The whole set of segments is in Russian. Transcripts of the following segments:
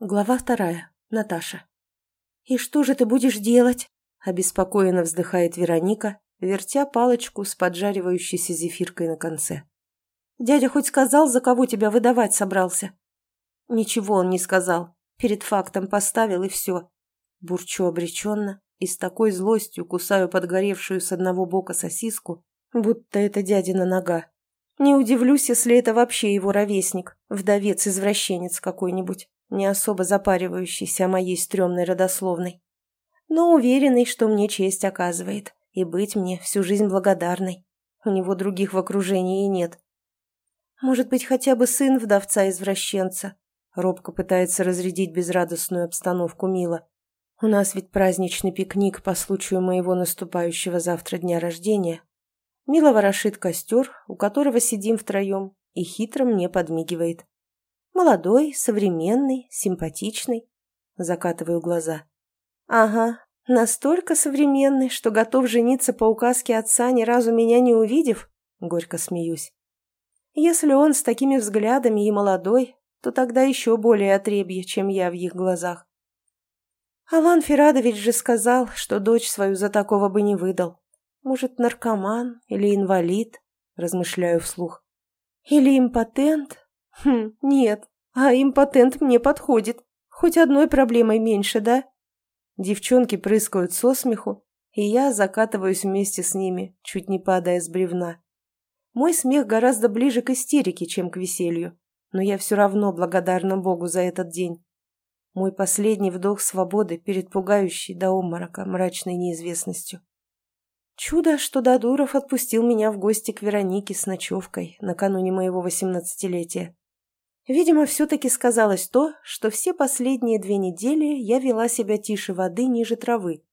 Глава вторая. Наташа. «И что же ты будешь делать?» – обеспокоенно вздыхает Вероника, вертя палочку с поджаривающейся зефиркой на конце. «Дядя хоть сказал, за кого тебя выдавать собрался?» «Ничего он не сказал. Перед фактом поставил, и все». Бурчу обреченно и с такой злостью кусаю подгоревшую с одного бока сосиску, будто это дядина нога. Не удивлюсь, если это вообще его ровесник, вдовец-извращенец какой-нибудь не особо запаривающийся о моей стрёмной родословной, но уверенный, что мне честь оказывает, и быть мне всю жизнь благодарной. У него других в окружении и нет. Может быть, хотя бы сын вдовца-извращенца? Робко пытается разрядить безрадостную обстановку Мила. У нас ведь праздничный пикник по случаю моего наступающего завтра дня рождения. Мила ворошит костер, у которого сидим втроем, и хитро мне подмигивает. Молодой, современный, симпатичный. Закатываю глаза. Ага, настолько современный, что готов жениться по указке отца, ни разу меня не увидев? Горько смеюсь. Если он с такими взглядами и молодой, то тогда еще более отребье, чем я в их глазах. Алан Ферадович же сказал, что дочь свою за такого бы не выдал. Может, наркоман или инвалид, размышляю вслух. Или импотент, Хм, нет, а импотент мне подходит. Хоть одной проблемой меньше, да? Девчонки прыскают со смеху, и я закатываюсь вместе с ними, чуть не падая с бревна. Мой смех гораздо ближе к истерике, чем к веселью, но я все равно благодарна Богу за этот день. Мой последний вдох свободы перед пугающей до обморока мрачной неизвестностью. Чудо, что Дадуров отпустил меня в гости к Веронике с ночевкой накануне моего восемнадцатилетия. Видимо, все-таки сказалось то, что все последние две недели я вела себя тише воды ниже травы,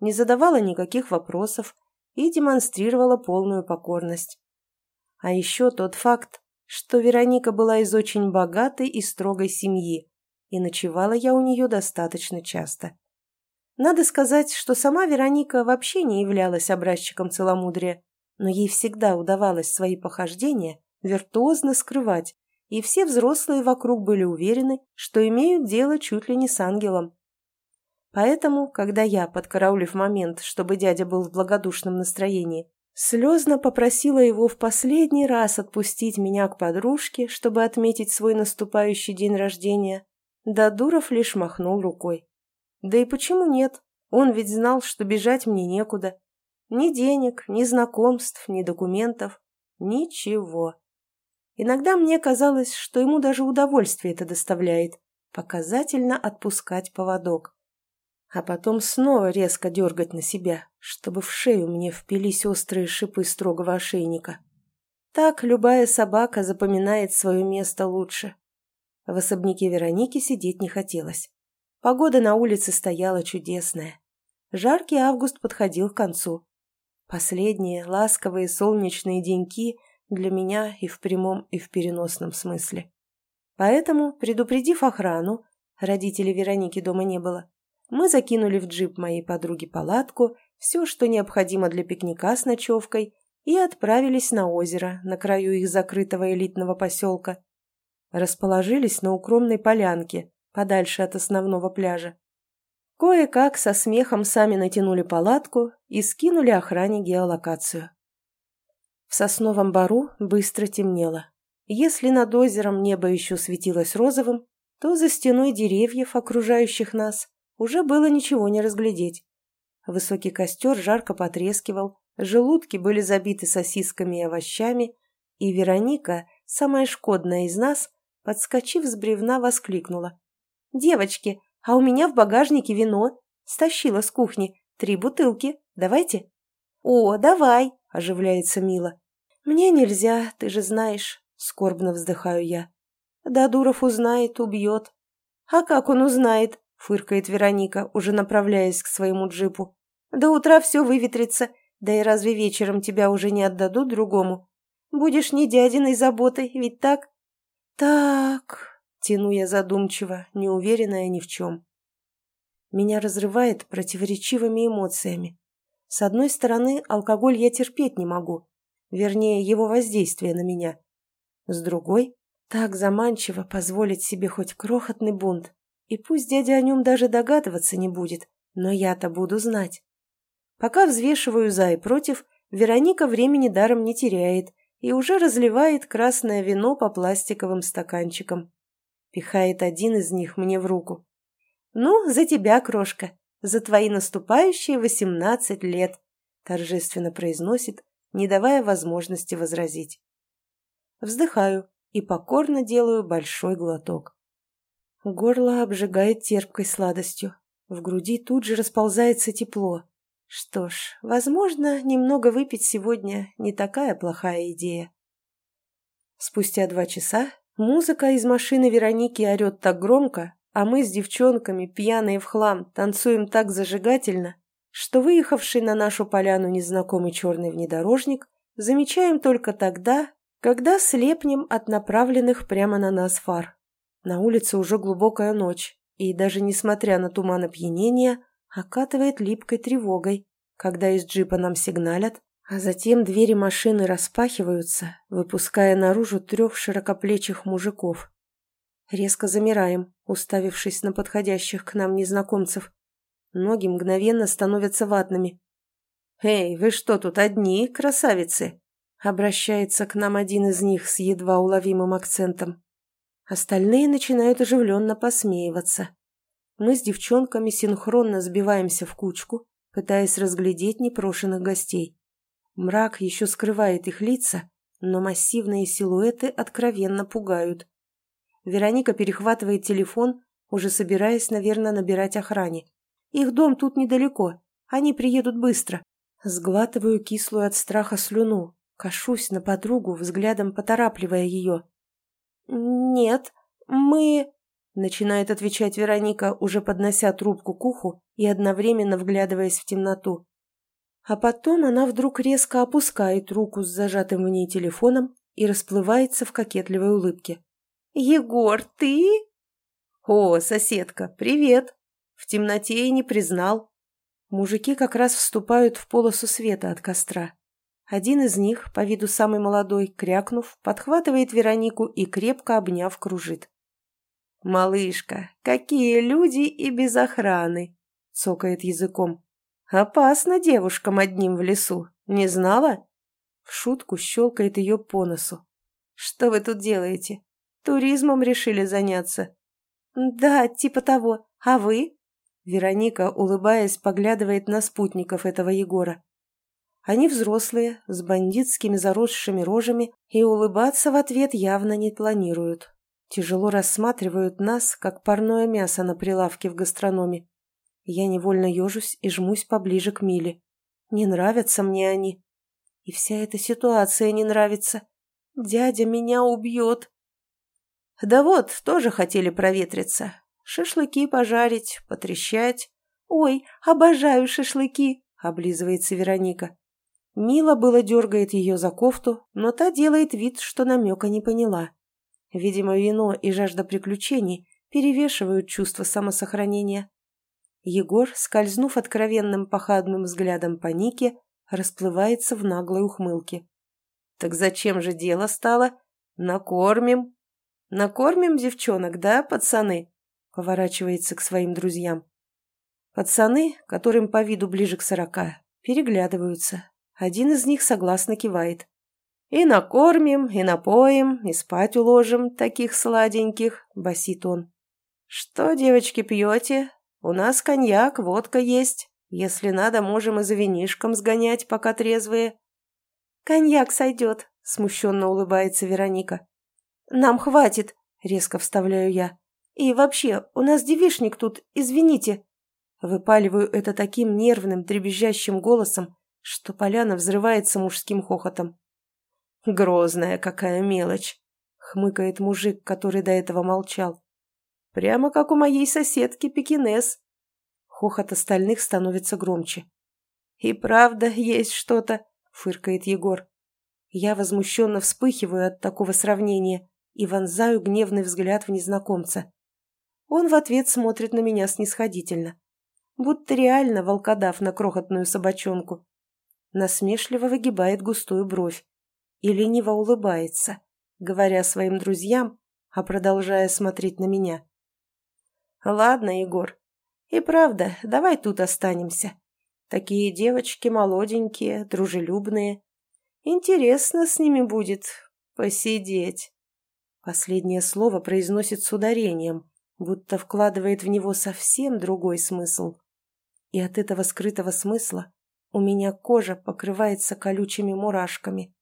не задавала никаких вопросов и демонстрировала полную покорность. А еще тот факт, что Вероника была из очень богатой и строгой семьи, и ночевала я у нее достаточно часто. Надо сказать, что сама Вероника вообще не являлась образчиком целомудрия, но ей всегда удавалось свои похождения виртуозно скрывать, и все взрослые вокруг были уверены, что имеют дело чуть ли не с ангелом. Поэтому, когда я, подкараулив момент, чтобы дядя был в благодушном настроении, слезно попросила его в последний раз отпустить меня к подружке, чтобы отметить свой наступающий день рождения, Дадуров лишь махнул рукой. Да и почему нет? Он ведь знал, что бежать мне некуда. Ни денег, ни знакомств, ни документов. Ничего. Иногда мне казалось, что ему даже удовольствие это доставляет – показательно отпускать поводок. А потом снова резко дергать на себя, чтобы в шею мне впились острые шипы строгого ошейника. Так любая собака запоминает свое место лучше. В особняке Вероники сидеть не хотелось. Погода на улице стояла чудесная. Жаркий август подходил к концу. Последние ласковые солнечные деньки – для меня и в прямом, и в переносном смысле. Поэтому, предупредив охрану, родителей Вероники дома не было, мы закинули в джип моей подруги палатку, все, что необходимо для пикника с ночевкой, и отправились на озеро, на краю их закрытого элитного поселка. Расположились на укромной полянке, подальше от основного пляжа. Кое-как со смехом сами натянули палатку и скинули охране геолокацию. В сосновом бару быстро темнело. Если над озером небо еще светилось розовым, то за стеной деревьев, окружающих нас, уже было ничего не разглядеть. Высокий костер жарко потрескивал, желудки были забиты сосисками и овощами, и Вероника, самая шкодная из нас, подскочив с бревна, воскликнула. «Девочки, а у меня в багажнике вино. Стащила с кухни. Три бутылки. Давайте?» «О, давай!» оживляется Мила. «Мне нельзя, ты же знаешь», — скорбно вздыхаю я. «Да Дуров узнает, убьет». «А как он узнает?» — фыркает Вероника, уже направляясь к своему джипу. «До утра все выветрится, да и разве вечером тебя уже не отдадут другому? Будешь не дядиной заботой, ведь так?» «Так...» — тяну я задумчиво, неуверенная ни в чем. Меня разрывает противоречивыми эмоциями. С одной стороны, алкоголь я терпеть не могу, вернее, его воздействие на меня. С другой, так заманчиво позволить себе хоть крохотный бунт. И пусть дядя о нем даже догадываться не будет, но я-то буду знать. Пока взвешиваю за и против, Вероника времени даром не теряет и уже разливает красное вино по пластиковым стаканчикам. Пихает один из них мне в руку. «Ну, за тебя, крошка, за твои наступающие восемнадцать лет», торжественно произносит, не давая возможности возразить. Вздыхаю и покорно делаю большой глоток. Горло обжигает терпкой сладостью. В груди тут же расползается тепло. Что ж, возможно, немного выпить сегодня не такая плохая идея. Спустя два часа музыка из машины Вероники орет так громко, а мы с девчонками, пьяные в хлам, танцуем так зажигательно, что выехавший на нашу поляну незнакомый черный внедорожник замечаем только тогда, когда слепнем от направленных прямо на нас фар. На улице уже глубокая ночь, и даже несмотря на туман опьянения, окатывает липкой тревогой, когда из джипа нам сигналят, а затем двери машины распахиваются, выпуская наружу трех широкоплечих мужиков. Резко замираем, уставившись на подходящих к нам незнакомцев. Ноги мгновенно становятся ватными. «Эй, вы что тут одни, красавицы?» Обращается к нам один из них с едва уловимым акцентом. Остальные начинают оживленно посмеиваться. Мы с девчонками синхронно сбиваемся в кучку, пытаясь разглядеть непрошенных гостей. Мрак еще скрывает их лица, но массивные силуэты откровенно пугают. Вероника перехватывает телефон, уже собираясь, наверное, набирать охране. Их дом тут недалеко, они приедут быстро. Сглатываю кислую от страха слюну, Кашусь на подругу, взглядом поторапливая ее. «Нет, мы...» — начинает отвечать Вероника, уже поднося трубку к уху и одновременно вглядываясь в темноту. А потом она вдруг резко опускает руку с зажатым в ней телефоном и расплывается в кокетливой улыбке. «Егор, ты?» «О, соседка, привет!» В темноте и не признал. Мужики как раз вступают в полосу света от костра. Один из них, по виду самый молодой, крякнув, подхватывает Веронику и, крепко обняв, кружит. «Малышка, какие люди и без охраны!» — цокает языком. «Опасно девушкам одним в лесу, не знала?» В шутку щелкает ее по носу. «Что вы тут делаете? Туризмом решили заняться?» «Да, типа того. А вы?» Вероника, улыбаясь, поглядывает на спутников этого Егора. Они взрослые, с бандитскими заросшими рожами, и улыбаться в ответ явно не планируют. Тяжело рассматривают нас, как парное мясо на прилавке в гастрономе. Я невольно ежусь и жмусь поближе к Миле. Не нравятся мне они. И вся эта ситуация не нравится. Дядя меня убьет. Да вот, тоже хотели проветриться. Шашлыки пожарить, потрещать. Ой, обожаю шашлыки, облизывается Вероника. Мила было дергает ее за кофту, но та делает вид, что намека не поняла. Видимо, вино и жажда приключений перевешивают чувство самосохранения. Егор, скользнув откровенным похабным взглядом по Нике, расплывается в наглой ухмылке. «Так зачем же дело стало? Накормим!» «Накормим девчонок, да, пацаны?» Поворачивается к своим друзьям. Пацаны, которым по виду ближе к сорока, переглядываются, один из них согласно кивает. «И накормим, и напоим, и спать уложим таких сладеньких», — басит он. «Что, девочки, пьете? У нас коньяк, водка есть. Если надо, можем и за винишком сгонять, пока трезвые». «Коньяк сойдет», — смущенно улыбается Вероника. «Нам хватит», — резко вставляю я. «И вообще, у нас девишник тут, извините». Выпаливаю это таким нервным, дребезжащим голосом, что поляна взрывается мужским хохотом. «Грозная какая мелочь!» — хмыкает мужик, который до этого молчал. «Прямо как у моей соседки Пекинес!» Хохот остальных становится громче. «И правда есть что-то!» — фыркает Егор. Я возмущенно вспыхиваю от такого сравнения и вонзаю гневный взгляд в незнакомца. Он в ответ смотрит на меня снисходительно, будто реально волкодав на крохотную собачонку насмешливо выгибает густую бровь и лениво улыбается, говоря своим друзьям, а продолжая смотреть на меня. Ладно, Егор. И правда, давай тут останемся. Такие девочки молоденькие, дружелюбные. Интересно с ними будет посидеть. Последнее слово произносит с ударением, будто вкладывает в него совсем другой смысл. И от этого скрытого смысла у меня кожа покрывается колючими мурашками.